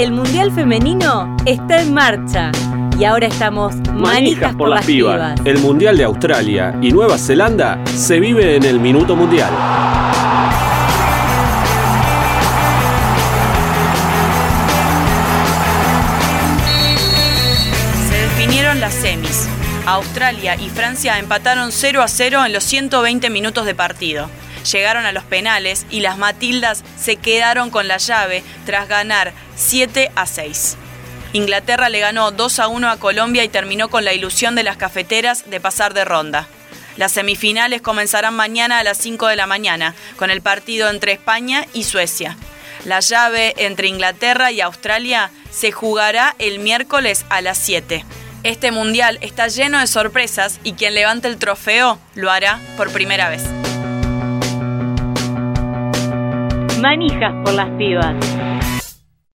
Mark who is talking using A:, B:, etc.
A: El Mundial Femenino está en marcha. Y ahora estamos manijas, por, las pibas.
B: El Mundial de Australia y Nueva Zelanda se vive en el Minuto Mundial.
C: Se definieron las semis. Australia y Francia empataron 0 a 0 en los 120 minutos de partido llegaron a los penales y las Matildas se quedaron con la llave tras ganar 7 a 6. Inglaterra le ganó 2 a 1 a Colombia y terminó con la ilusión de las cafeteras de pasar de ronda. Las semifinales comenzarán mañana a las 5 de la mañana, con el partido entre España y Suecia. La llave entre Inglaterra y Australia se jugará el miércoles a las 7. Este mundial está lleno de sorpresas y quien levante el trofeo lo hará por primera vez.
A: Manijas por las Pibas.